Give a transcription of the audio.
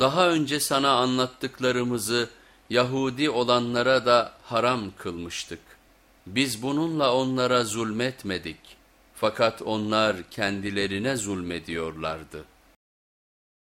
Daha önce sana anlattıklarımızı Yahudi olanlara da haram kılmıştık. Biz bununla onlara zulmetmedik. Fakat onlar kendilerine zulmediyorlardı.